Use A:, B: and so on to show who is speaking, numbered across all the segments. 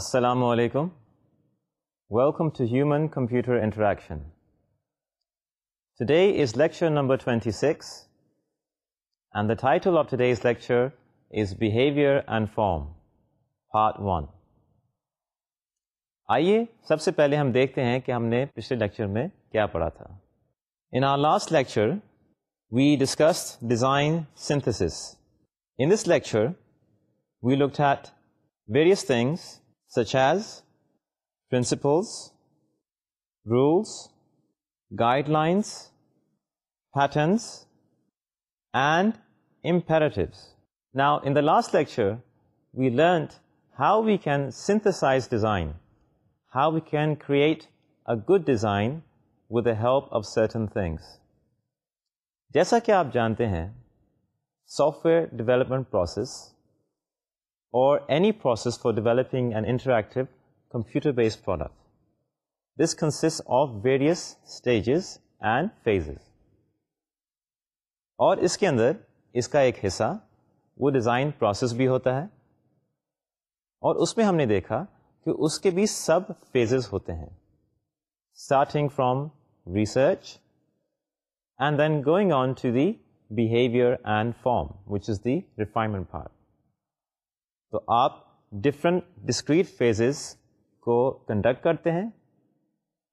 A: السلام علیکم welcome to human computer interaction today is lecture number twenty six and the تھاز lecture is behaviour and form part one آئیے سب سے پہلے ہم دیکھتے ہیں کہ ہم نے پچھلے لیکچر میں کیا پڑھا تھا in our last lecture we discuss design synthesis in this lecture we look various things such as principles rules guidelines patterns and imperatives now in the last lecture we learn how we can synthesize design how we can create a good design with the help of certain things جیسا کہ آپ جانتے ہیں software development process اور any process for developing and interactive computer based product this consist of various stages and phases اور اس کے اندر اس کا ایک حصہ وہ ڈیزائن پروسیس بھی ہوتا ہے اور اس میں ہم نے دیکھا کہ اس کے بھی سب فیزز ہوتے ہیں starting from research and then going on to the behaviour and form which is the refinement part تو آپ ڈفرینٹ ڈسکریٹ فیزز کو کنڈکٹ کرتے ہیں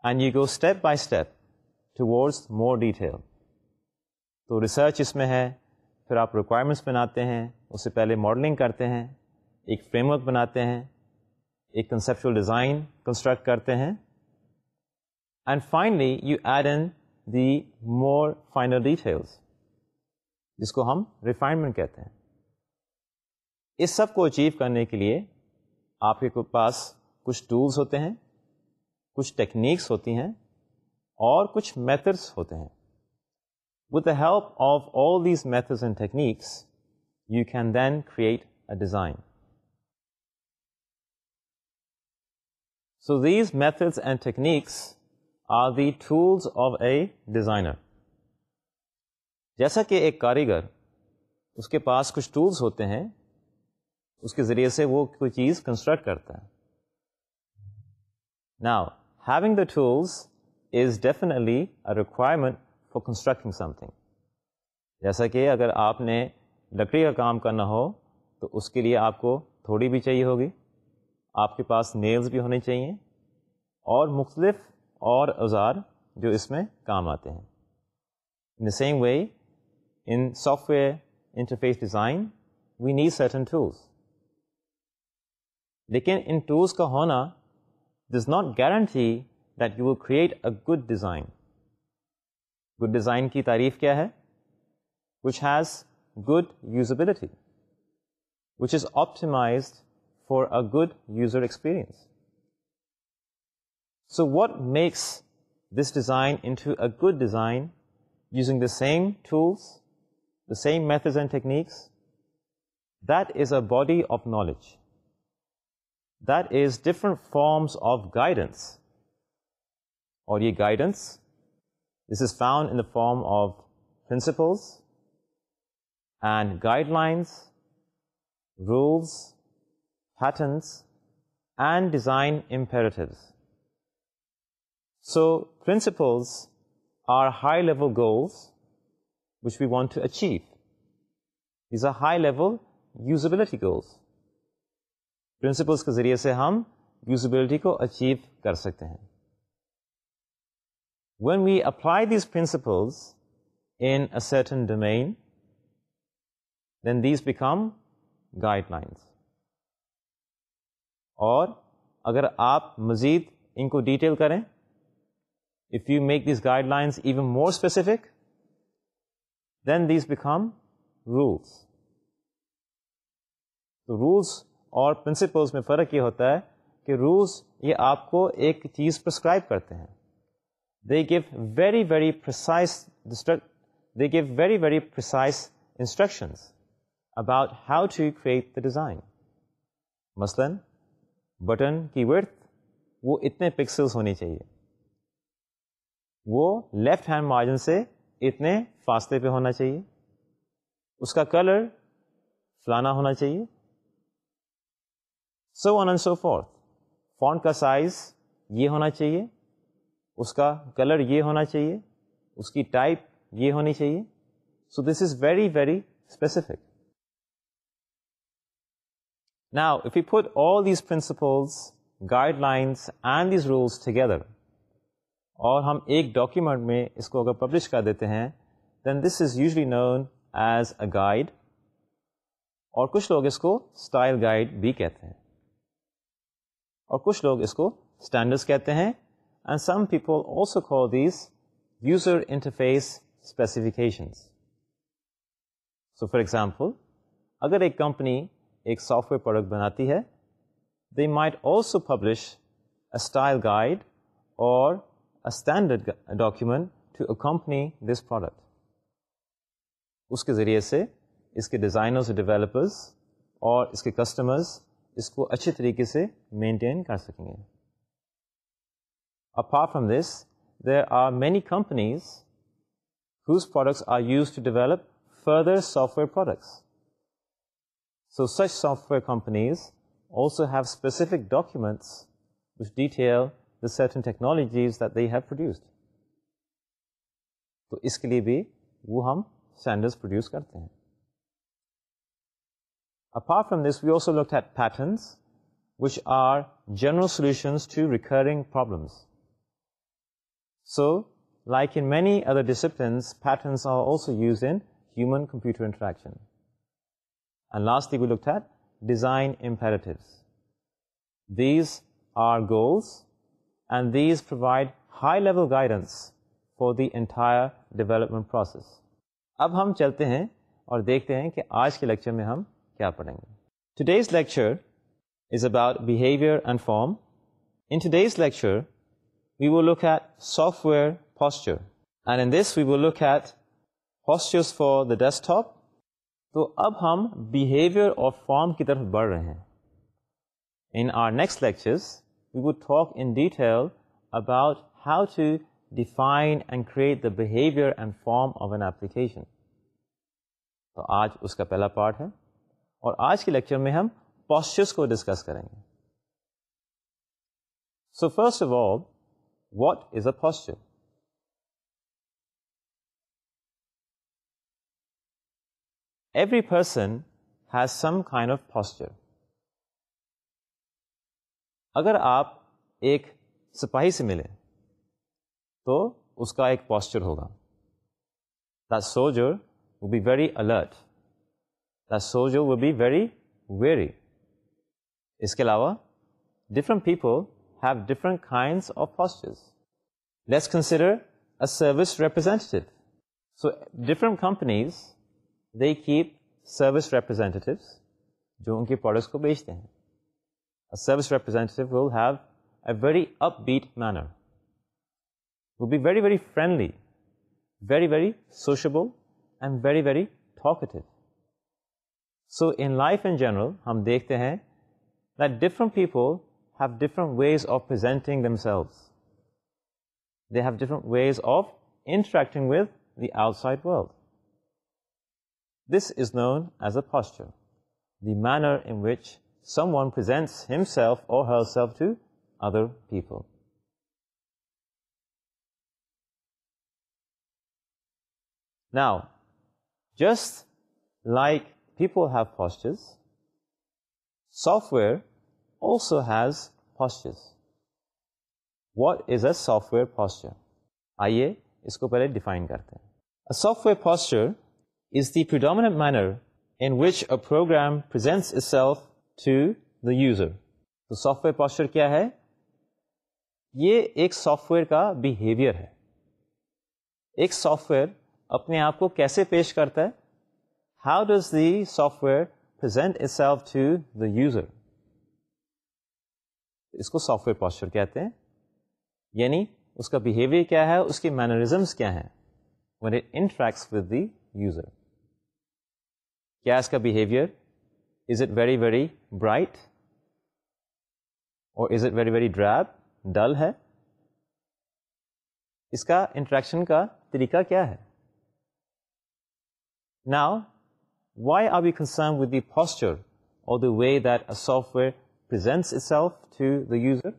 A: and you go step by step towards more detail تو research اس میں ہے پھر آپ ریکوائرمنٹس بناتے ہیں اس سے پہلے ماڈلنگ کرتے ہیں ایک فریم ورک بناتے ہیں ایک کنسیپچل ڈیزائن کنسٹرکٹ کرتے ہیں and finally you add in the more final details جس کو ہم ریفائنمنٹ کہتے ہیں اس سب کو اچیو کرنے کے لیے آپ کے پاس کچھ ٹولس ہوتے ہیں کچھ ٹیکنیکس ہوتی ہیں اور کچھ میتھڈس ہوتے ہیں with the help of all these methods and techniques you can then create a design so these methods and techniques are the tools of a designer جیسا کہ ایک کاریگر اس کے پاس کچھ ٹولس ہوتے ہیں اس کے ذریعے سے وہ کوئی چیز کنسٹرکٹ کرتا ہے now having the tools is definitely requirement for constructing something جیسا کہ اگر آپ نے لکڑی کا کام کرنا ہو تو اس کے لیے آپ کو تھوڑی بھی چاہیے ہوگی آپ کے پاس نیلز بھی ہونے چاہیے اور مختلف اور اوزار جو اس میں کام آتے ہیں in the same way in software interface design we need certain tools لیکن ان ٹولس کا ہونا does not guarantee that you will create a good design good design کی تعریف کیا ہے which has good usability which is optimised for a good user experience so what makes this design into a good design using the same tools the same methods and techniques that is a body of knowledge that is different forms of guidance. Audio guidance. This is found in the form of principles and guidelines, rules, patterns, and design imperatives. So, principles are high-level goals which we want to achieve. These are high-level usability goals. Principles کے ذریعے سے ہم usability کو achieve کر سکتے ہیں when we apply these principles in a certain domain then these become guidelines اور اگر آپ مزید ان کو ڈیٹیل کریں if you make these guidelines even more specific then these become rules تو رولس اور پرنسپلس میں فرق یہ ہوتا ہے کہ رولس یہ آپ کو ایک چیز پرسکرائب کرتے ہیں they give very very precise they give very very precise instructions about how to create the design مثلاً بٹن کی ورتھ وہ اتنے پکسلس ہونی چاہیے وہ لیفٹ ہینڈ مارجن سے اتنے فاصلے پہ ہونا چاہیے اس کا کلر فلانا ہونا چاہیے so on and so forth font کا سائز یہ ہونا چاہیے اس کا کلر یہ ہونا چاہیے اس کی ٹائپ یہ ہونی چاہیے so this is very very specific now if you put all these principles guidelines and these rules together اور ہم ایک ڈاکیومنٹ میں اس کو اگر پبلش کر دیتے ہیں then this is usually known as a guide اور کچھ لوگ اس کو اسٹائل گائڈ بھی کہتے ہیں اور کچھ لوگ اس کو اسٹینڈرڈس کہتے ہیں and some people also call these user interface specifications so for example اگر ایک کمپنی ایک سافٹ ویئر پروڈکٹ بناتی ہے they might also publish a style guide اور standard document to company this product اس کے ذریعے سے اس کے ڈیزائنرس ڈیولپرز اور اس کے کسٹمرز اس کو اچھے طریقے سے مینٹین کر سکیں گے apart from this there are many companies whose products are used to develop further software products so such software companies also have specific documents which detail the certain technologies that have produced تو اس کے لیے بھی وہ ہم standards produce کرتے ہیں apart from this we also look patterns which are general solutions to recurring problems so like in many other disciplines are also used in human computer interaction and last at design imperatives these are goals and these provide high level guidance for the entire development process اب ہم چلتے ہیں اور دیکھتے ہیں کہ آج کے لیکچر میں ہم کیا پڑھیں گے to days lecture is about behaviour and form in lecture we will look at software and in this we will look for the desktop تو اب ہم بیہیویئر اور فارم کی طرف بڑھ رہے ہیں in our next lectures we talk in detail about how to define and create the behaviour and form of an application تو آج اس کا پہلا پارٹ ہے اور آج کے لیکچر میں ہم پوسچرس کو ڈسکس کریں گے so first of all what is a posture every person has some kind of posture اگر آپ ایک سپاہی سے ملیں تو اس کا ایک پوسچر ہوگا دو جو be very alert the so would be very very اس کے علاوہ different people have different kinds of ہاسٹل let's consider a service representative so different companies they keep service representatives جو ان کے پروڈکٹس کو بیچتے ہیں service representative have a very upbeat manner would be very very friendly very very sociable and very very talkative So in life in general, hum dekhte hain that different people have different ways of presenting themselves. They have different ways of interacting with the outside world. This is known as a posture, the manner in which someone presents himself or herself to other people. Now, just like for ہیوسٹیز software also has ہاسٹز what is a software posture آئیے اس کو پہلے define کرتے ہیں software posture is the predominant manner in وچرام پر software posture کیا ہے یہ ایک سافٹ ویئر کا بہیویئر ہے ایک سافٹ ویئر اپنے آپ کو کیسے پیش کرتا ہے how does the software present its to the user اس کو سافٹ ویئر پوسچر کہتے ہیں یعنی اس کا بیہیویئر کیا ہے اس کے مینرزمس کیا ہیں انٹریکٹس دیوزر کیا اس کا behaviour is it very very bright اور is it very very drab dull ہے اس کا انٹریکشن کا طریقہ کیا ہے now why are we concerned with the posture اور دی و way that a software presents itself to the user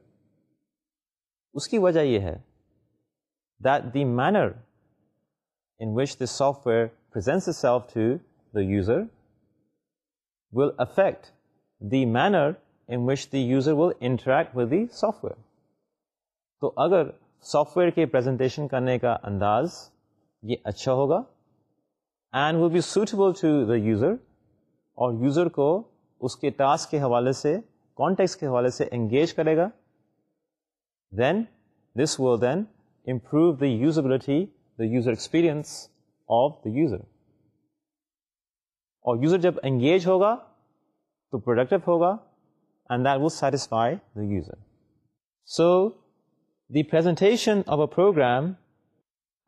A: اس کی وجہ یہ ہے that the manner in which the software present itself to the user will affect the manner in which the user will interact with the software تو اگر software کے presentation کرنے کا انداز یہ اچھا ہوگا and will be suitable to the user اور یوزر کو اس کے ٹاسک کے حوالے سے کانٹیکس کے حوالے سے انگیج کرے گا then this will then improve the usability the user experience of the user اور یوزر جب انگیج ہوگا تو پروڈکٹیو ہوگا and that will satisfy the user so the presentation of a program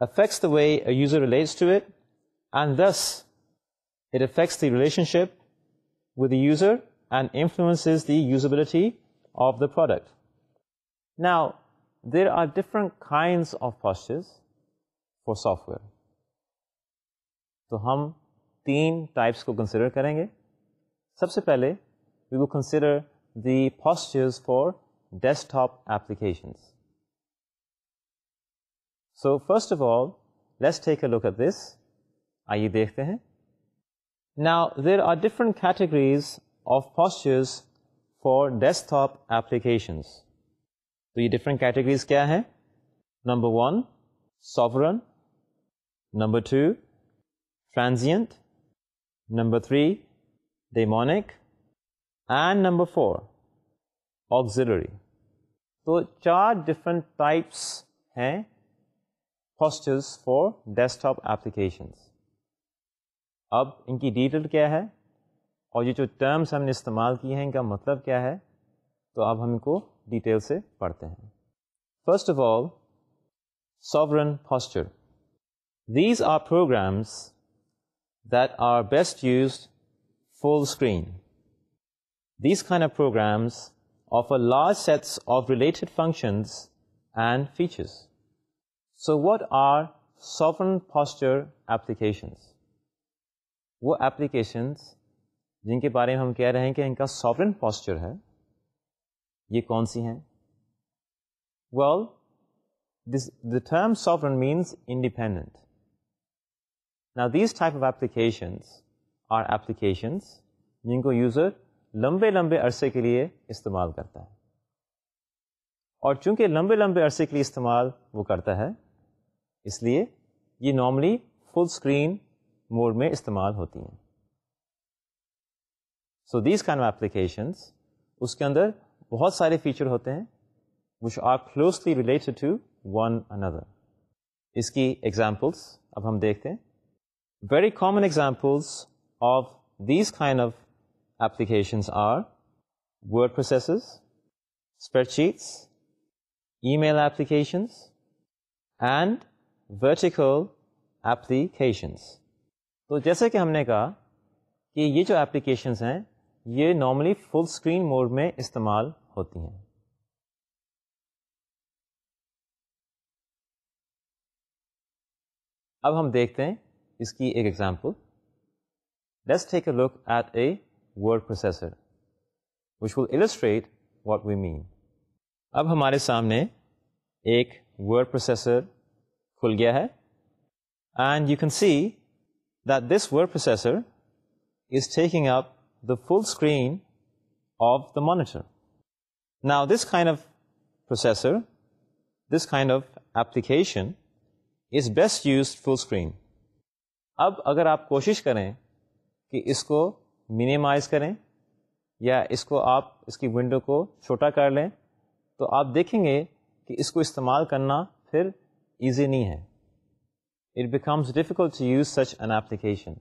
A: affects the way user relates to it and this it affects the relationship with the user and influence the usability of the product now there are different kinds of postures for soft where تو ہم تین types کو consider کریں گے سب سے پہلے we would consider the postures for desktop applications so first of all let's take a look at this آئیے دیکھتے ہیں نا there are different categories of postures for desktop applications تو یہ ڈفرنٹ کیٹیگریز کیا ہے number one sovereign number two transient number three daemonic and number four auxiliary تو چار ڈفرنٹ ٹائپس ہیں postures for desktop applications اب ان کی ڈیٹیل کیا ہے اور یہ جو ٹرمز ہم نے استعمال کی ہیں ان کا مطلب کیا ہے تو اب ہم ان کو ڈیٹیل سے پڑھتے ہیں first of all sovereign posture these are programs that are best used full screen these can a programs of a large sets of related functions and features so what are sovereign posture applications وہ applications جن کے بارے میں ہم کہہ رہے ہیں کہ ان کا سافرن پوسچر ہے یہ کون سی ہیں well this the term sovereign means independent نا these type of applications are applications جن کو یوزر لمبے لمبے عرصے کے لیے استعمال کرتا ہے اور چونکہ لمبے لمبے عرصے کے لیے استعمال وہ کرتا ہے اس لیے یہ نارملی فل اسکرین موڈ میں استعمال ہوتی ہیں so these kind of applications اس کے اندر بہت سارے فیچر ہوتے ہیں which are closely related to one اندر اس کی ایگزامپلس اب ہم دیکھتے ہیں very common examples of these kind of applications are word processors spreadsheets email applications and vertical applications تو جیسے کہ ہم نے کہا کہ یہ جو اپلیکیشنس ہیں یہ نارملی فل اسکرین موڈ میں استعمال ہوتی ہیں اب ہم دیکھتے ہیں اس کی ایک example let's take a look at a word processor which will illustrate what we mean اب ہمارے سامنے ایک ورڈ پروسیسر کھل گیا ہے and you can see the this word processor is taking up the full screen of the monitor now this kind of processor this kind of application is best use full screen اب اگر آپ کوشش کریں کہ اس کو minimise کریں یا اس کو آپ اس کی ونڈو کو چھوٹا کر لیں تو آپ دیکھیں گے کہ اس کو استعمال کرنا پھر ایزی نہیں ہے it becomes difficult to use such an application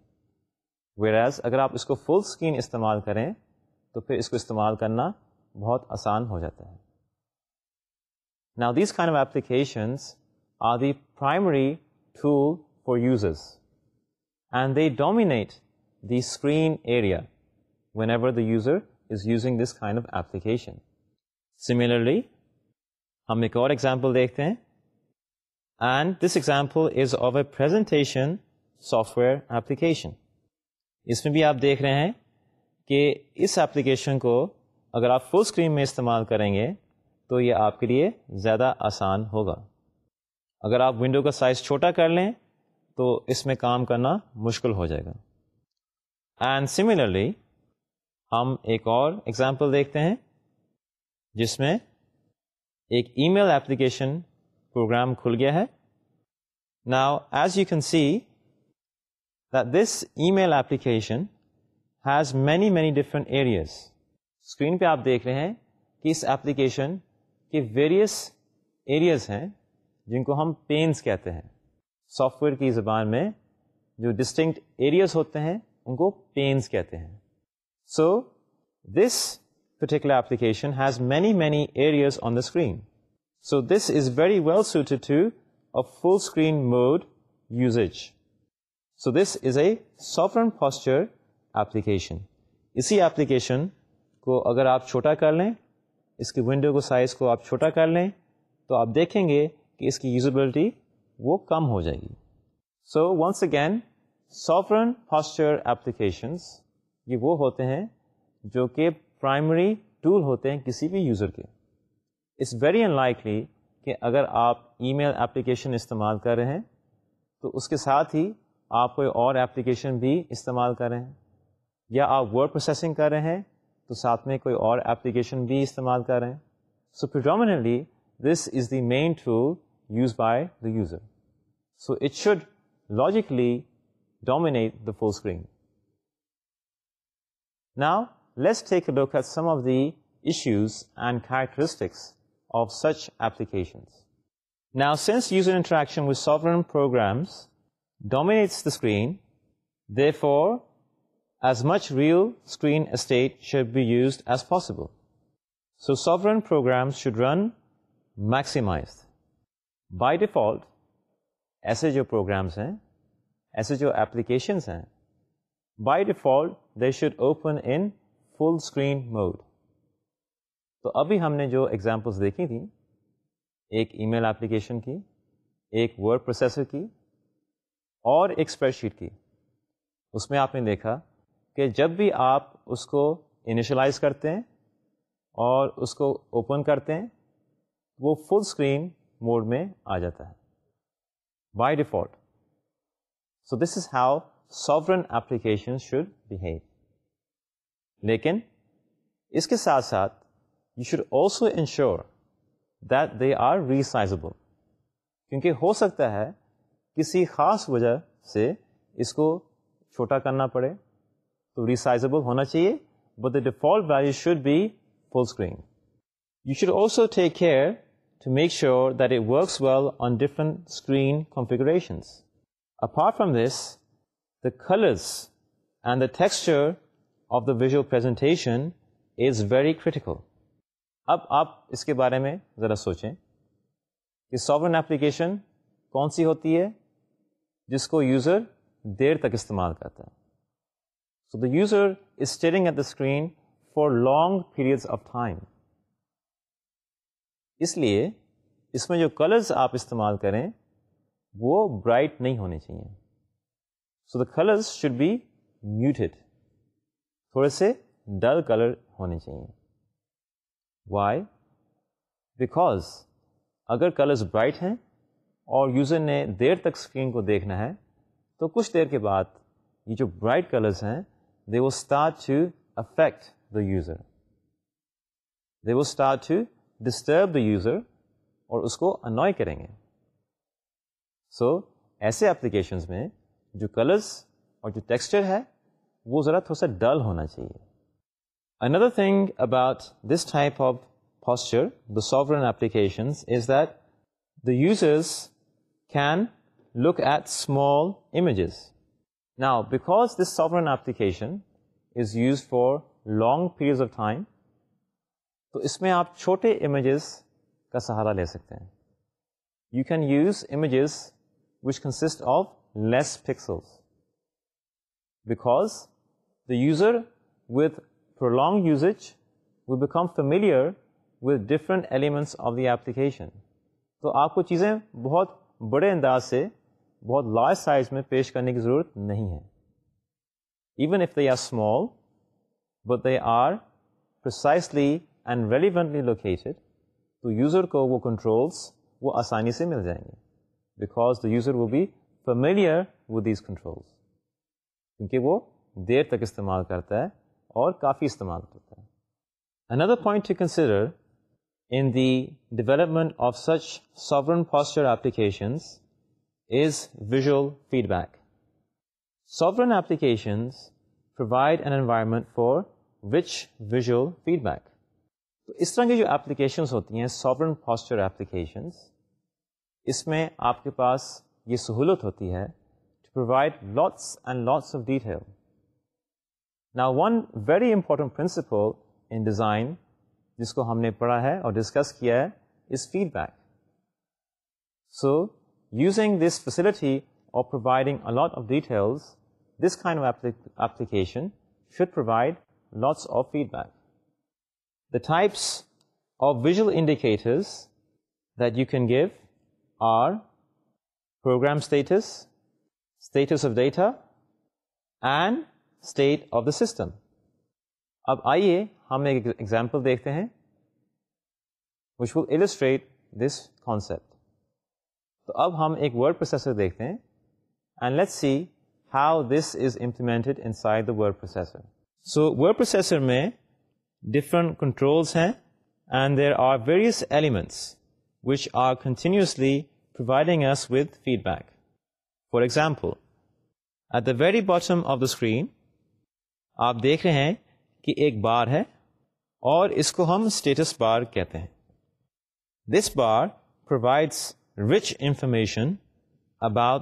A: whereas اگر آپ اس کو فل اسکرین استعمال کریں تو پھر اس کو استعمال کرنا بہت آسان ہو جاتا ہے نا these kind of applications are the primary tool for users and they dominate the screen area whenever the user is using this kind of application similarly ہم ایک اور اگزامپل دیکھتے ہیں and this example is of a software application اس میں بھی آپ دیکھ رہے ہیں کہ اس ایپلیکیشن کو اگر آپ فل اسکرین میں استعمال کریں گے تو یہ آپ کے لیے زیادہ آسان ہوگا اگر آپ ونڈو کا سائز چھوٹا کر لیں تو اس میں کام کرنا مشکل ہو جائے گا اینڈ سملرلی ہم ایک اور ایگزامپل دیکھتے ہیں جس میں ایک ای میل ایپلیکیشن پروگرام کھل گیا ہے now as you can see this email application has many many different areas screen پہ آپ دیکھ رہے ہیں کہ اس ایپلیکیشن کے ویریئس ایریاز ہیں جن کو ہم پینس کہتے ہیں سافٹ ویئر کی زبان میں جو ڈسٹنکٹ ایریاز ہوتے ہیں ان کو پینس کہتے ہیں so this particular application has many many areas on the screen so this is very well suit a full screen mode usage so this is a soft and posture application اسی application کو اگر آپ چھوٹا کر لیں اس کے window کو سائز کو آپ چھوٹا کر لیں تو آپ دیکھیں گے کہ اس کی یوزبلٹی وہ کم ہو جائے گی so once again sovereign and applications یہ وہ ہوتے ہیں جو کہ پرائمری ٹول ہوتے ہیں کسی بھی یوزر کے اٹس ویری ان لائکلی کہ اگر آپ ای میل ایپلیکیشن استعمال کر رہے ہیں تو اس کے ساتھ ہی آپ کوئی اور ایپلیکیشن بھی استعمال کر رہے ہیں یا آپ ورڈ پروسیسنگ کر رہے ہیں تو ساتھ میں کوئی اور ایپلیکیشن بھی استعمال کر رہے ہیں so dominantly this is the main tool use by the user so it should logically dominate the force screen now let's take look at some of the issues and characteristics of such applications now since user interaction with software programs dominates the screen therefore as much real screen estate should be used as possible so software programs should run maximized by default ایسے جو programs ہیں ایسے جو applications ہیں by default they should open in full screen mode تو ابھی ہم نے جو ایگزامپلس دیکھی تھیں ایک ای میل اپلیکیشن کی ایک ورڈ پروسیسر کی اور ایک اسپریڈ شیٹ کی اس میں آپ نے دیکھا کہ جب بھی آپ اس کو انیشلائز کرتے ہیں اور اس کو اوپن کرتے ہیں وہ فل اسکرین موڈ میں آ جاتا ہے by default so this is how sovereign application application should behave لیکن اس کے ساتھ ساتھ you should also ensure that they are resizable کیونکہ ہو سکتا ہے کسی خاص وجہ سے اس کو چھوٹا کرنا پڑے تو ریسائزبل ہونا چاہیے but the default value should be full screen you should also take care to make sure that it works well on different screen configurations apart from this the colours and the texture of the visual presentation is very critical اب آپ اس کے بارے میں ذرا سوچیں کہ sovereign application کون سی ہوتی ہے جس کو یوزر دیر تک استعمال کرتا ہے so the user is staring at the screen for long periods of time اس لیے اس میں جو کلرز آپ استعمال کریں وہ برائٹ نہیں ہونے چاہیے so the colours should be muted تھوڑے سے ڈل کلر ہونے چاہیے وائی بیکاز اگر کلرز برائٹ ہیں اور یوزر نے دیر تک اسکرین کو دیکھنا ہے تو کچھ دیر کے بعد یہ جو برائٹ کلرز ہیں start to affect affect user. User will start to disturb the user اور اس کو انوائے کریں گے سو ایسے اپلیکیشنز میں جو کلرز اور جو ٹیکسچر ہے وہ ذرا تھوڑا سا ڈل ہونا چاہیے another thing about this type of posture the soft earn applications is that the users can look at small images now because this soft earned application is use for long periods of time تو اس میں آپ چھوٹے images کا سہارا لے سکتے ہیں you can use images which consist of less pixel because the user with through long usage و become familiar with different elements of the application تو آپ کو چیزیں بہت بڑے انداز سے بہت لارج سائز میں پیش کرنے کی ضرورت نہیں ہے even if they are small but they are precisely and relevantly located تو یوزر کو وہ کنٹرولس وہ آسانی سے مل جائیں گے بیکاز دا یوزر و be familiar with these controls کیونکہ وہ دیر تک استعمال کرتا ہے اور کافی استعمال ہوتا ہے another point to consider in the development of such soft posture applications is visual feedback soft applications provide an environment for which visual feedback تو اس طرح کی جو ایپلیکیشنس ہوتی ہیں سافٹ پاسچر ایپلیکیشنس اس میں آپ کے پاس یہ سہولت ہوتی ہے to provide lots and lots of detail نا one very important principle in design جس کو ہم نے پڑھا ہے اور ڈسکس کیا ہے is feedback so using this facility of providing a lot of details this kind of application should provide lots of feedback the types of visual indicators that you can give our program status status of data and state of the system اب آئیے ہم ایک example دیکھتے ہیں وچ ولیسٹریٹ this concept تو اب ہم ایک ورڈ پروسیسر دیکھتے ہیں and let see how this is implemented inside the word processor so word processor میں ڈفرنٹ کنٹرولس ہیں and there are various elements which are continuously providing us with feedback for example at the very bottom of the screen آپ دیکھ رہے ہیں کہ ایک بار ہے اور اس کو ہم اسٹیٹس بار کہتے ہیں this bar provides rich information about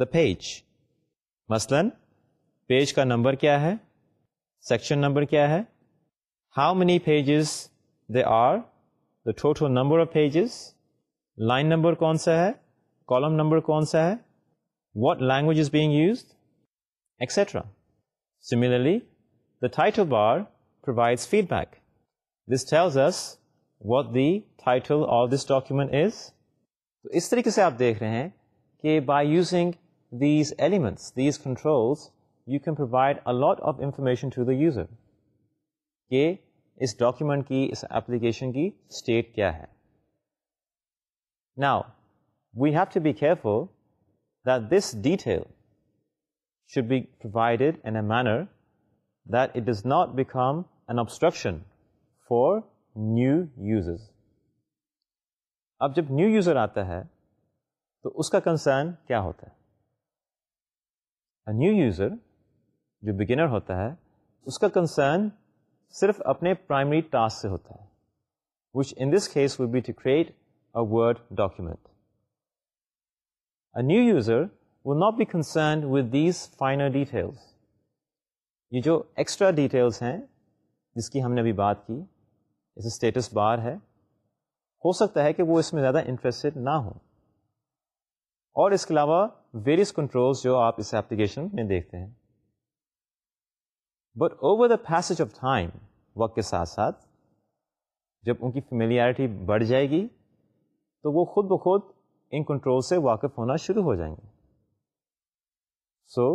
A: the page مثلاً پیج کا نمبر کیا ہے سیکشن نمبر کیا ہے how many pages they are the total number of pages line number کون سا ہے کالم نمبر کون سا ہے what language is being used etcetera similarly title bar provides feedback this ٹھیک اس what the title of this document is تو اس طریقے سے آپ دیکھ رہے ہیں کہ by using these elements these controls you can provide a lot of information through the user کہ اس ڈاکیومنٹ کی اس ایپلیکیشن کی اسٹیٹ کیا ہے now we have to be care four this detail should be provided in a manner not become an abstraction for new user اب جب new user آتا ہے تو اس کا کنسرن کیا ہوتا ہے نیو یوزر جو بگنر ہوتا ہے اس کا کنسرن صرف اپنے پرائمری ٹاسک سے ہوتا ہے which in this case will be to create a word document a new user will not be concern with these final details یہ جو ایکسٹرا ڈیٹیلس ہیں جس کی ہم نے ابھی بات کی جیسے اسٹیٹس بار ہے ہو سکتا ہے کہ وہ اس میں زیادہ انٹرسٹڈ نہ ہوں اور اس کے علاوہ ویریس کنٹرولس جو آپ اس ایپلیکیشن میں دیکھتے ہیں but over the piece of time وقت کے ساتھ ساتھ جب ان کی فیملیئرٹی بڑھ جائے گی تو وہ خود بخود ان کنٹرول سے واقف ہونا شروع ہو جائیں گے so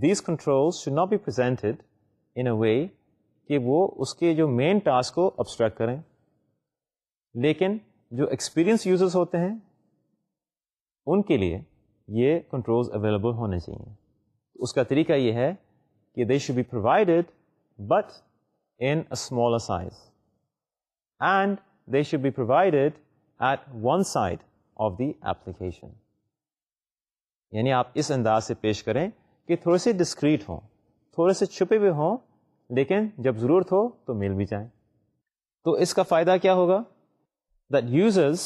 A: these control should not be presented in a way کہ وہ اس کے جو مین ٹاسک کو ابسٹریکٹ کریں لیکن جو ایکسپیرئنس یوزرس ہوتے ہیں ان کے لیے یہ کنٹرولز اویلیبل ہونے چاہیے اس کا طریقہ یہ ہے کہ they should be provided but in smaller size and they should be provided at one side of the application یعنی آپ اس انداز سے پیش کریں کہ تھوڑے سے ڈسکریٹ ہوں تھوڑے سے چھپے ہوئے ہوں لیکن جب ضرورت ہو تو مل بھی جائیں تو اس کا فائدہ کیا ہوگا that users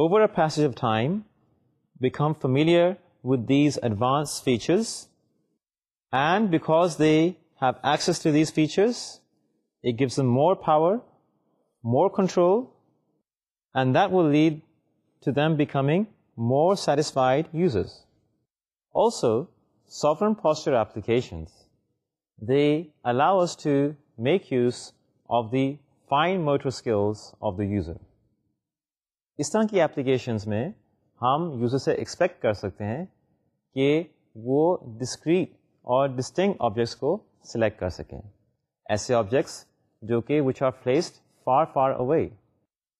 A: over a piece of time become familiar with these advance features and because they have access to these features it gives more power more control and that will lead to them becoming more satisfied users also sovereign posture applications, they allow us to make use of the fine motor skills of the user. اس طرح کی applications میں ہم user سے expect کر سکتے ہیں کہ وہ ڈسکریٹ اور ڈسٹنگ آبجیکٹس کو سلیکٹ کر سکیں ایسے آبجیکٹس جو کہ which are placed far far away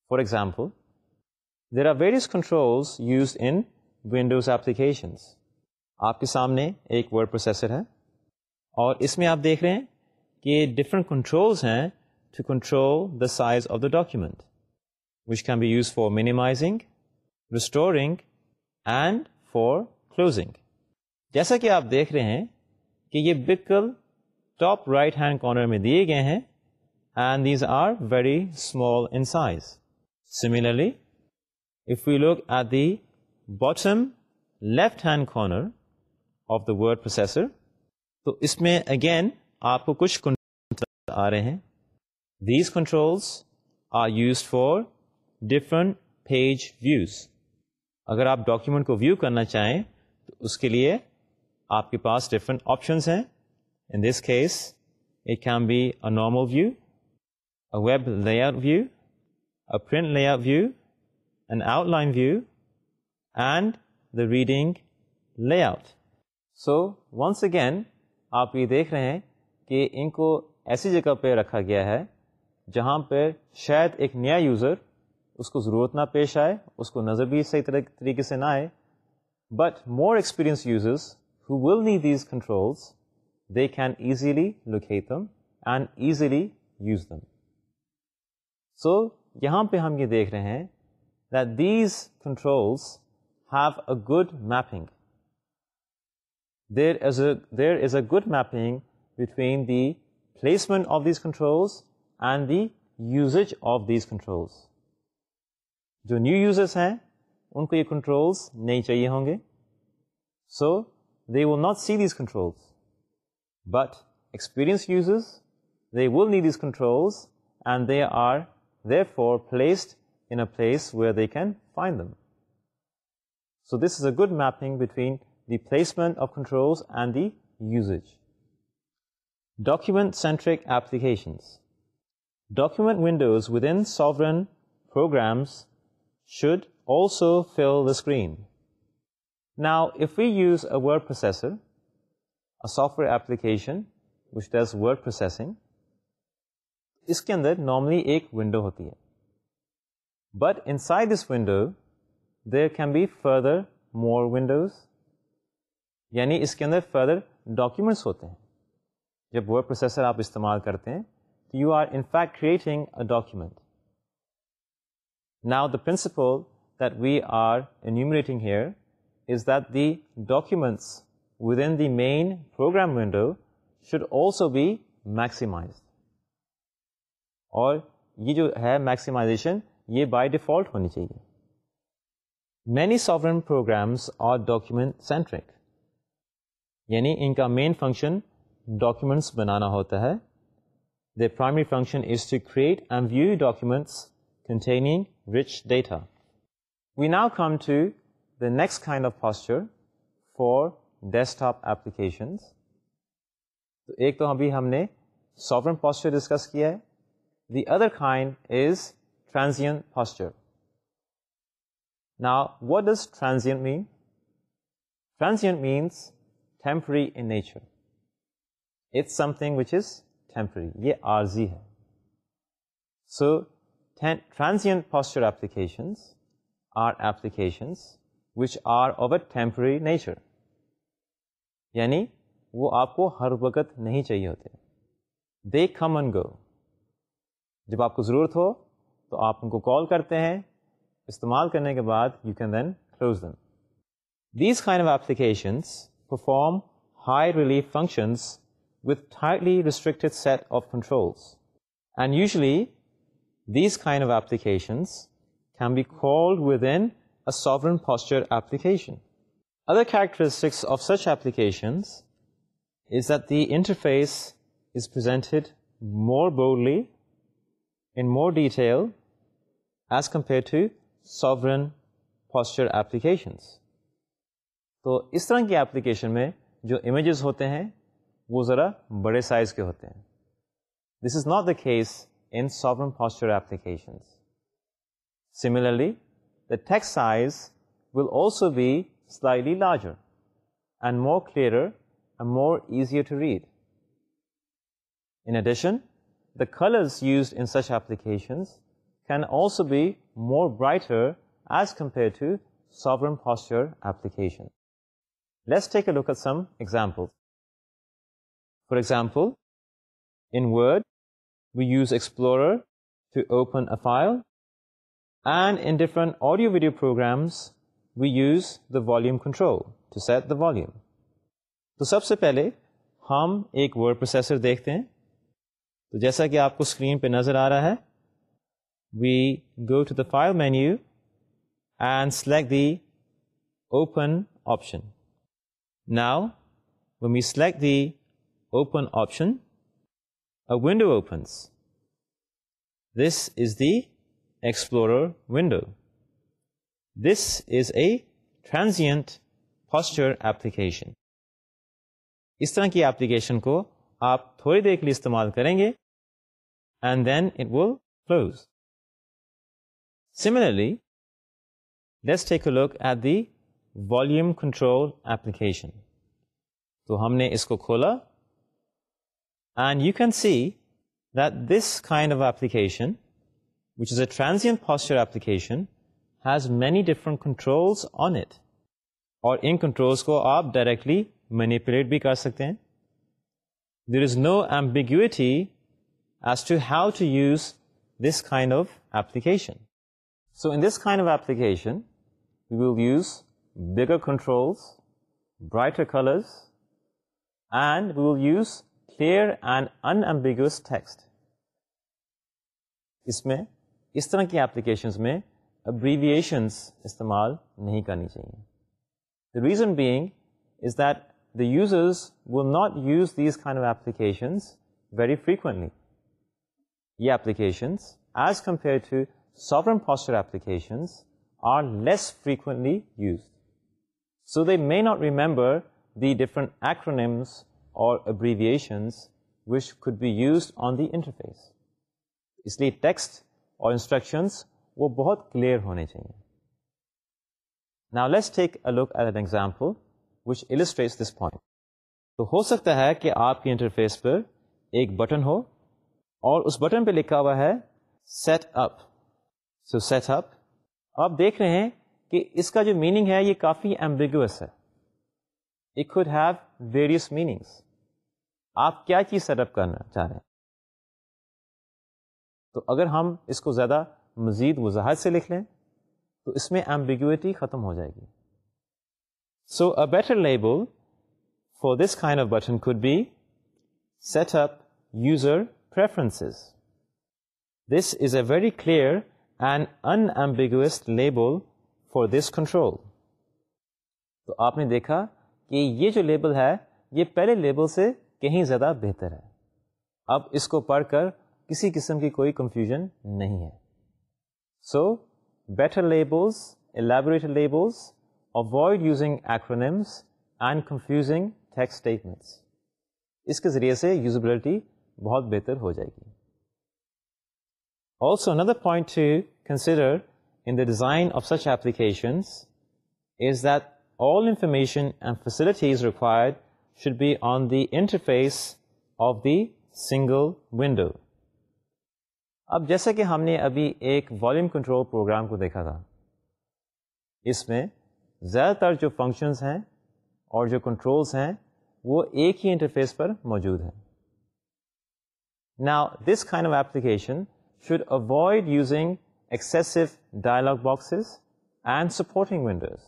A: for example there are various controls use in Windows applications آپ کے سامنے ایک ورڈ پروسیسر ہے اور اس میں آپ دیکھ رہے ہیں کہ ڈفرنٹ کنٹرولز ہیں to control the size of the document which can be use for minimising restoring and for closing جیسا کہ آپ دیکھ رہے ہیں کہ یہ بالکل ٹاپ رائٹ ہینڈ کارنر میں دیے گئے ہیں and these are very small in size similarly if you look at the bottom left hand corner of the word processor تو اس میں اگین آپ کو کچھ کنٹرول آ رہے ہیں these controls are use for different page views اگر آپ ڈاکیومنٹ کو ویو کرنا چاہیں تو اس کے لیے آپ کے پاس ڈفرنٹ آپشنس ہیں in this case it can be a normal view a web layout view a print layout view an outline view and the reading layout so once again آپ یہ دیکھ رہے ہیں کہ ان کو ایسی جگہ پہ رکھا گیا ہے جہاں پہ شاید ایک نیا یوزر اس کو ضرورت نہ پیش آئے اس کو نظر بھی صحیح طریقے سے نہ آئے but more experience users who will نی these controls they can easily locate them and easily use them so یہاں پہ ہم یہ دیکھ رہے ہیں these controls have a good mapping there is there is a good mapping between the placement of these controls and the use of these controls جو new users ہیں ان کو یہ کنٹرولز نہیں چاہیے ہوں گے so they will not see these controls but experience users they will نی these controls and they are therefore placed in a place where they can find them so this is a good mapping between placement of of and the the document centric centric document windows within sovereign programs programs should also the the screen now if use use a word processor software ware application which word word processing اس کے اندر normally ایک window ہوتی ہے but inside this window there can be further more windows یعنی اس کے اندر فردر ڈاکیومنٹس ہوتے ہیں جب ورڈ پروسیسر آپ استعمال کرتے ہیں تو you are in fact creating a document now the principle that we are enumerating here is that the documents within the main program window should also be maximize اور یہ جو ہے maximization یہ بائی ڈیفالٹ ہونی چاہیے many software programs are document centric یعنی ان کا مین فنکشن ڈاکیومنٹس بنانا ہوتا ہے the primary function is to create and view documents containing rich data we now come to the next kind of posture for desktop applications تو ایک تو ابھی ہم نے سافٹ پاسچر ڈسکس کیا ہے the other kind is transient posture نا what does transient mean transient means temporary in nature it's something which is temporary یہ عارضی زی ہے so transient posture applications are applications which are of temporary nature یعنی وہ آپ کو ہر وقت نہیں چاہیے ہوتے دے کم اینڈ گو جب آپ کو ضرورت ہو تو آپ ان کو کال کرتے ہیں استعمال کرنے کے بعد you can then close them these kind of applications perform high relief functions with tightly restricted set of controls. And usually, these kind of applications can be called within a sovereign posture application. Other characteristics of such applications is that the interface is presented more boldly, in more detail, as compared to sovereign posture applications. تو اس طرح کی application میں جو images ہوتے ہیں وہ ذرا بڑے سائز کے ہوتے ہیں this is not the case in soft posture posture similarly the text size will also be slightly larger and more clear and more easier to read in addition the colours use used in such applications can also be more brighter as compare to soft posture posture application a look at some example for example in word we use Explorer to open a file. And in different audio video programs we use the volume control to set the volume. تو سب سے پہلے ہم ایک word processor دیکھتے ہیں تو جیسا کہ آپ کو اسکرین پہ نظر آ رہا ہے we go to the file menu and select the open option now me select the open option window open this is the explore window this is a transient posture application اس طرح کی application کو آپ تھوڑی دیر کے لیے استعمال کریں گے and then it will close similarly just take you look at the volume control application تو ہم نے اس کو کھولا and you can see that this kind of application which is a transient posture application has many different controls on it اور ان کنٹرولس کو آپ ڈائریکٹلی مینیپولیٹ بھی کر سکتے ہیں there is no ambiguity as to have to use this kind of application so in this kind of application use bigger controls brighter colours and will use clear and unambiguous text اس میں اس طرح کی applications میں abbreviations استعمال نہیں کرنی چاہیے the reason being is that the users will not use these کھان ایپلیکیشنز ویری فریکوینٹلی یہ applications as compare to sovereign posture applications are less frequently use so they may not remember the different x or abbreviations which خڈ be used on the interface اس لیے text اور instructions وہ بہت clear ہونے چاہیے now let's take a look at an example which illustrates this point تو ہو سکتا ہے کہ آپ کی انٹرفیس پر ایک بٹن ہو اور اس بٹن پہ لکھا ہوا ہے set up so set up آپ دیکھ رہے ہیں کہ اس کا جو میننگ ہے یہ کافی ایمبیگوس ہے it could have various meanings آپ کیا چیز سیٹ اپ کرنا چاہ رہے ہیں تو اگر ہم اس کو زیادہ مزید وضاحت سے لکھ لیں تو اس میں ایمبیگوٹی ختم ہو جائے گی so a better label for this kind of button could be set up user preferences this is a very clear and unambiguous label for this control تو آپ نے دیکھا کہ یہ جو لیبل ہے یہ پہلے لیبل سے کہیں زیادہ بہتر ہے اب اس کو پڑھ کر کسی قسم کی کوئی کنفیوژن نہیں ہے so better labels ایلیبوریٹر labels avoid using acronyms and statements اس کے ذریعے سے یوزبلٹی بہت بہتر ہو جائے گی also another point consider in the design of such applications is that all information and facilities required should be on the interface of the single window. اب جیسا کہ ہم نے ابھی ایک والیوم کنٹرول پروگرام کو دیکھا تھا اس میں زیادہ تر جو فنکشنز ہیں اور جو کنٹرولز ہیں وہ ایک ہی انٹرفیس پر موجود ہیں نا this kind of application should avoid using excessive dialogue boxes and supporting windows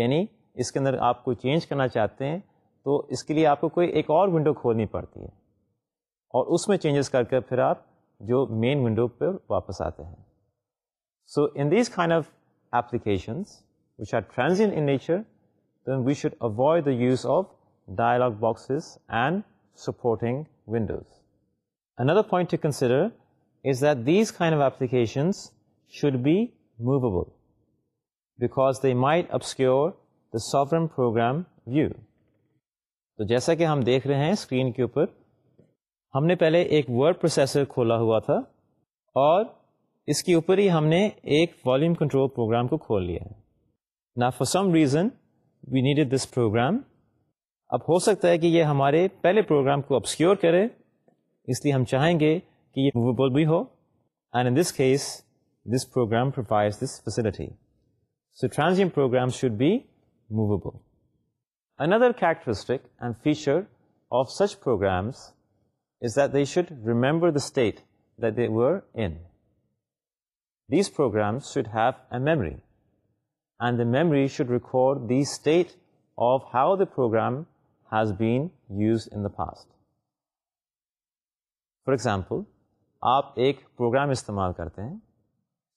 A: یعنی اس کے اندر آپ کوئی چینج کرنا چاہتے ہیں تو اس کے لیے آپ کو کوئی ایک اور ونڈو کھولنی پڑتی ہے اور اس میں چینجز کر کے پھر آپ جو مین ونڈو پہ واپس آتے ہیں so in these kind of applications which are transient in nature then we should avoid the use of dialogue boxes and supporting windows another point to consider is that these kind of applications should be movable because they might obscure the سا program view تو جیسا کہ ہم دیکھ رہے ہیں screen کے اوپر ہم نے پہلے ایک ورڈ پروسیسر کھولا ہوا تھا اور اس کے اوپر ہی ہم نے ایک والیوم کنٹرول پروگرام کو کھول لیا ہے نا for some reason we need this program اب ہو سکتا ہے کہ یہ ہمارے پہلے پروگرام کو ابسکیور کرے اس لیے ہم چاہیں گے کہ یہ موویبل بھی ہو and in this case this program provides this facility so transient program should be movable another characteristic and feature of such programs is that they should remember the state that they were in these programs should have a memory and the memory should record the state of how the program has been use in the past for example آپ ایک program استعمال کرتے ہیں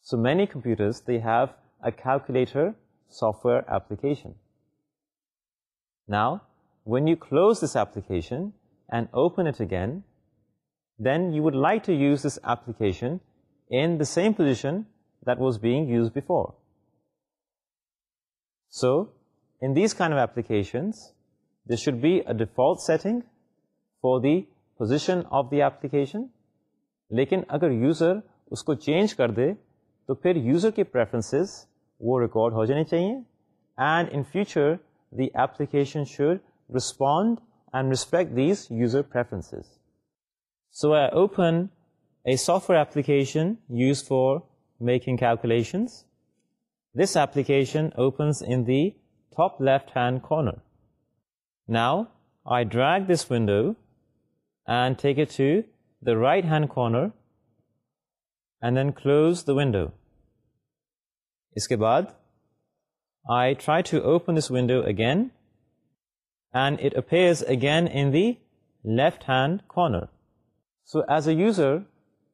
A: so many computers the have a calculator software application now when you close this application and open it again then you would like to use this application in the same position that was being use before so in these kind of applications this should be a default setting for the position of the application لیکن اگر user اس کو change کر دے تو پھر user کی preferences وہ ریکارڈ ہو جانے چاہیے and in future the application should respond and respect these user preferences so I open a software application use for making calculations this application opens in the top left hand corner now I drag this window and take a to the right hand corner and then close the window اس کے بعد I try to open this window again and it again again in left hand corner so as a user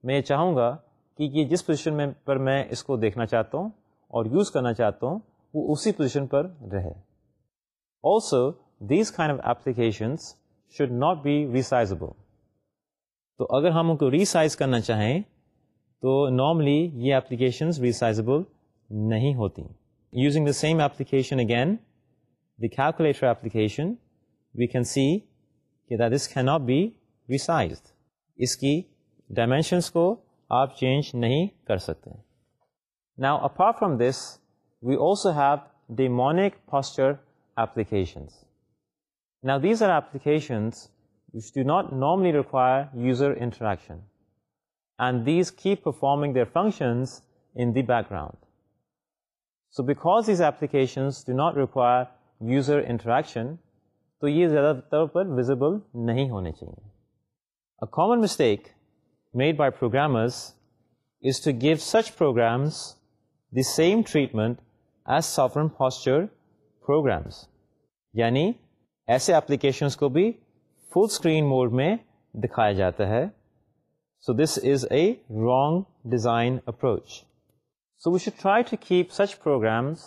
A: میں یہ چاہوں گا کہ یہ جس position میں پر میں اس کو دیکھنا چاہتا ہوں اور یوز کرنا چاہتا ہوں وہ اسی پوزیشن پر رہے also these kind of applications should not be resizable تو اگر ہم ان کو ریسائز کرنا چاہیں تو نارملی یہ اپلیکیشنز ریسائزبل نہیں ہوتی using the same application again the calculator application we can see کہ this can not be resized اس کی ڈائمینشنس کو آپ چینج نہیں کر سکتے now apart from this we also have the monk فاسچر applications now these are applications use do not normally require user interaction and these keep performing their functions in the background so because these applications do not require user interaction تو یہ زیادہ طور پر visible نہیں ہونے چاہیے a common mistake made by programmes is to give such programs the same treatment as sovereign posture programs یعنی ایسے ایپلیکیشنز کو بھی فل اسکرین موڈ میں دکھایا جاتا ہے so this is a wrong design approach so we should try to keep such programs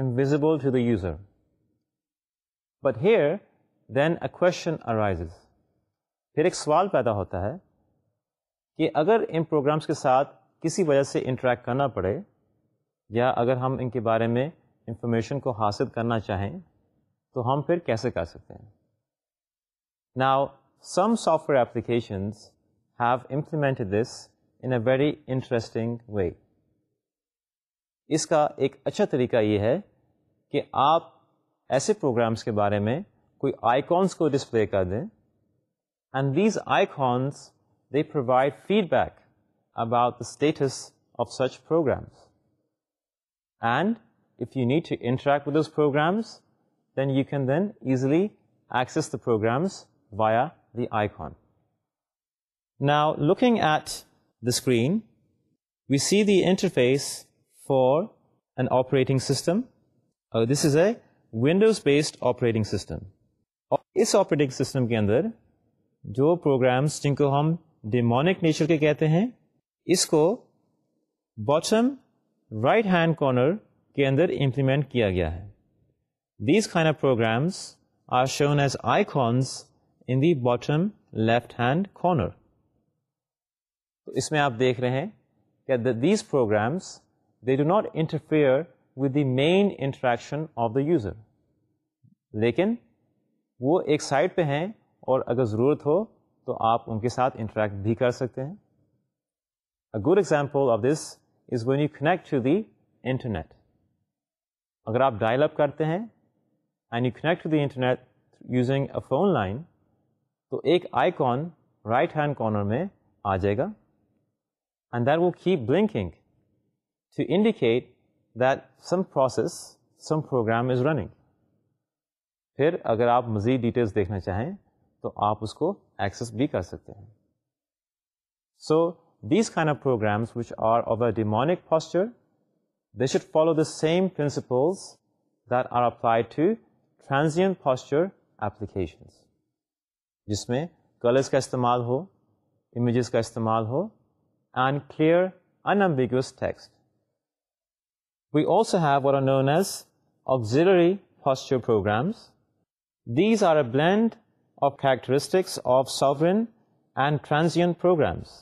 A: in to the user but here then a question arises پھر ایک سوال پیدا ہوتا ہے کہ اگر ان پروگرامس کے ساتھ کسی وجہ سے انٹریکٹ کرنا پڑے یا اگر ہم ان کے بارے میں انفارمیشن کو حاصل کرنا چاہیں تو ہم پھر کیسے کر سکتے ہیں now some software have have implemented this in a very interesting way اس کا ایک اچھا طریقہ یہ ہے کہ آپ ایسے پروگرامس کے بارے میں کوئی آئی کانس کو ڈسپلے کر دیں and these icons provide feedback about the status of such programs and if you need to interact with this programs then you can then easily access the programs via the icon now looking at the screen we see the interface for an operating system اور this is a Windows based operating system اور اس operating system کے اندر جو programs جن کو ہم daemonic nature کے کہتے ہیں اس کو باٹم رائٹ ہینڈ کارنر کے اندر امپلیمنٹ کیا گیا ہے these kind of programs are shown as icons in the bottom left hand corner تو اس میں آپ دیکھ رہے ہیں کہ these programs they do not interfere with the main interaction of the user لیکن وہ ایک سائٹ پہ ہیں اور اگر ضرورت ہو تو آپ ان کے ساتھ انٹریکٹ بھی کر سکتے ہیں a good example of this is when you connect to the internet اگر آپ ڈائل اپ کرتے ہیں and you connect to the internet using a phone line تو ایک icon right hand corner میں آ جائے گا and that keep blinking to indicate that some process some program is running پھر اگر آپ مزید ڈیٹیلس دیکھنا چاہیں تو آپ اس کو ایکسیس بھی کر سکتے ہیں so these of programs which are a daemonic posture they should follow the same principles that are apply to transient posture applications جس میں کلرز کا استعمال ہو امیجز کا استعمال ہو and clear unambiguous text we also have اور known as auxiliary posture programs these are a blend of characteristics of sovereign and transient programs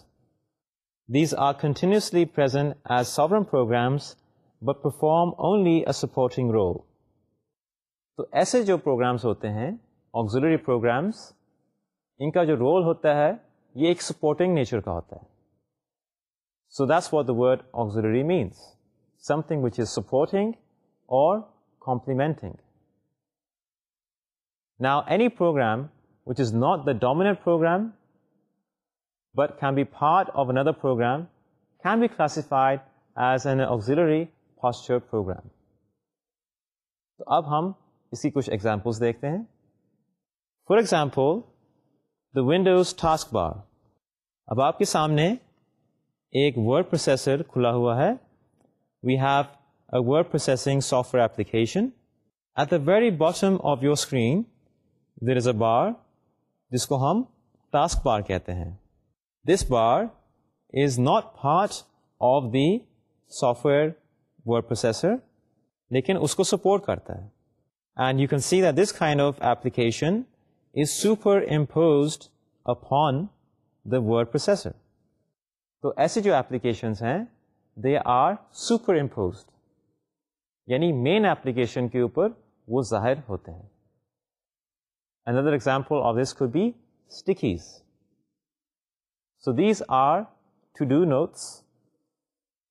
A: these are continuously present as sovereign programs but perform only a supporting role تو ایسے جو programmes ہوتے ہیں آگزری programmes ان کا جو role ہوتا ہے یہ ایک سپورٹنگ نیچر کا ہوتا ہے so that's what the word auxiliary means something which is supporting or complementing نا any program which is not the dominant program but can be part of another program can be classified as an auxiliary posture program تو اب ہم اسی کچھ examples دیکھتے ہیں for example the Windows task bar اب آپ کے سامنے ایک ورڈ پروسیسر کھلا ہوا ہے we have a word processing software application at the very bottom of your screen there is a bar جس کو ہم ٹاسک بار کہتے ہیں this bar is not part of the software word processor لیکن اس کو support کرتا ہے and you can see this kind of application superimposed upon the word processor تو ایسے جو ایپلیکیشنس ہیں دے آر سپر امپوزڈ یعنی مین ایپلیکیشن کے اوپر وہ ظاہر ہوتے ہیں another example of this could be stickies so these are to do notes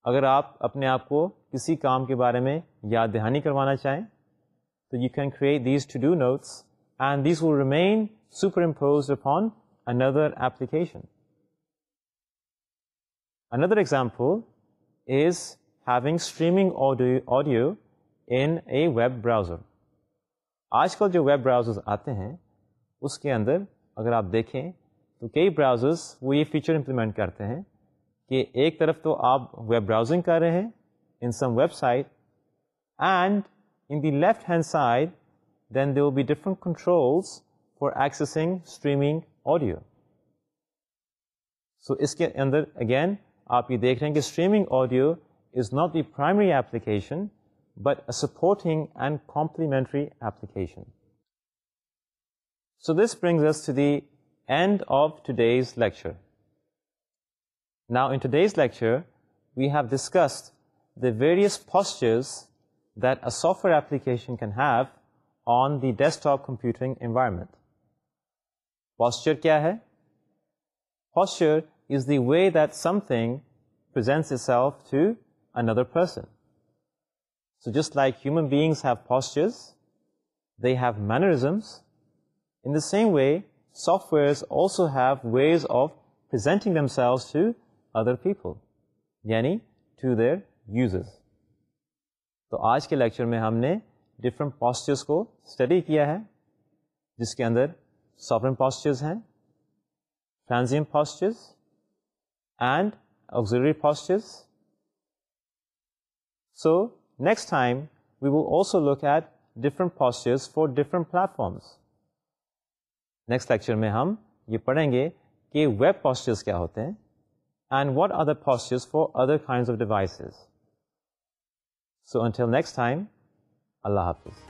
A: اگر آپ اپنے آپ کو کسی کام کے بارے میں یاد دہانی کروانا چاہیں تو you can create these to do notes and these will remain super upon another another application another is is having streaming audio in a web browser آج کل جو ویب براؤزرز آتے ہیں اس کے اندر اگر آپ دیکھیں تو کئی براؤزرس وہ یہ فیچر امپلیمنٹ کرتے ہیں کہ ایک طرف تو آپ ویب براؤزنگ کر رہے ہیں in some web site and in the left hand side then the we different controls for accessing streaming audio so اس کے اندر اگین آپ یہ دیکھ رہے ہیں کہ streaming audio is not a primary application but a thing and complementary application so this brings of to days lecture now in to days lecture we have discussed the various postures that software application can have on the desk of computing environment posture کیا ہے posture is the way that something present او another person so just like human being have postures they have mannerisms in the same way software also have ways of presenting themselves people یعنی to their users تو آج کے lecture میں ہم نے different postures کو study کیا ہے جس کے اندر سافرن پاسچرز ہیں transient postures and auxiliary postures so next time we will also look at different postures for different platforms next lecture میں ہم یہ پڑھیں گے کہ ویب پاسچرز کیا ہوتے ہیں and what are the postures for other kinds of devices so until next time اللہ حافظ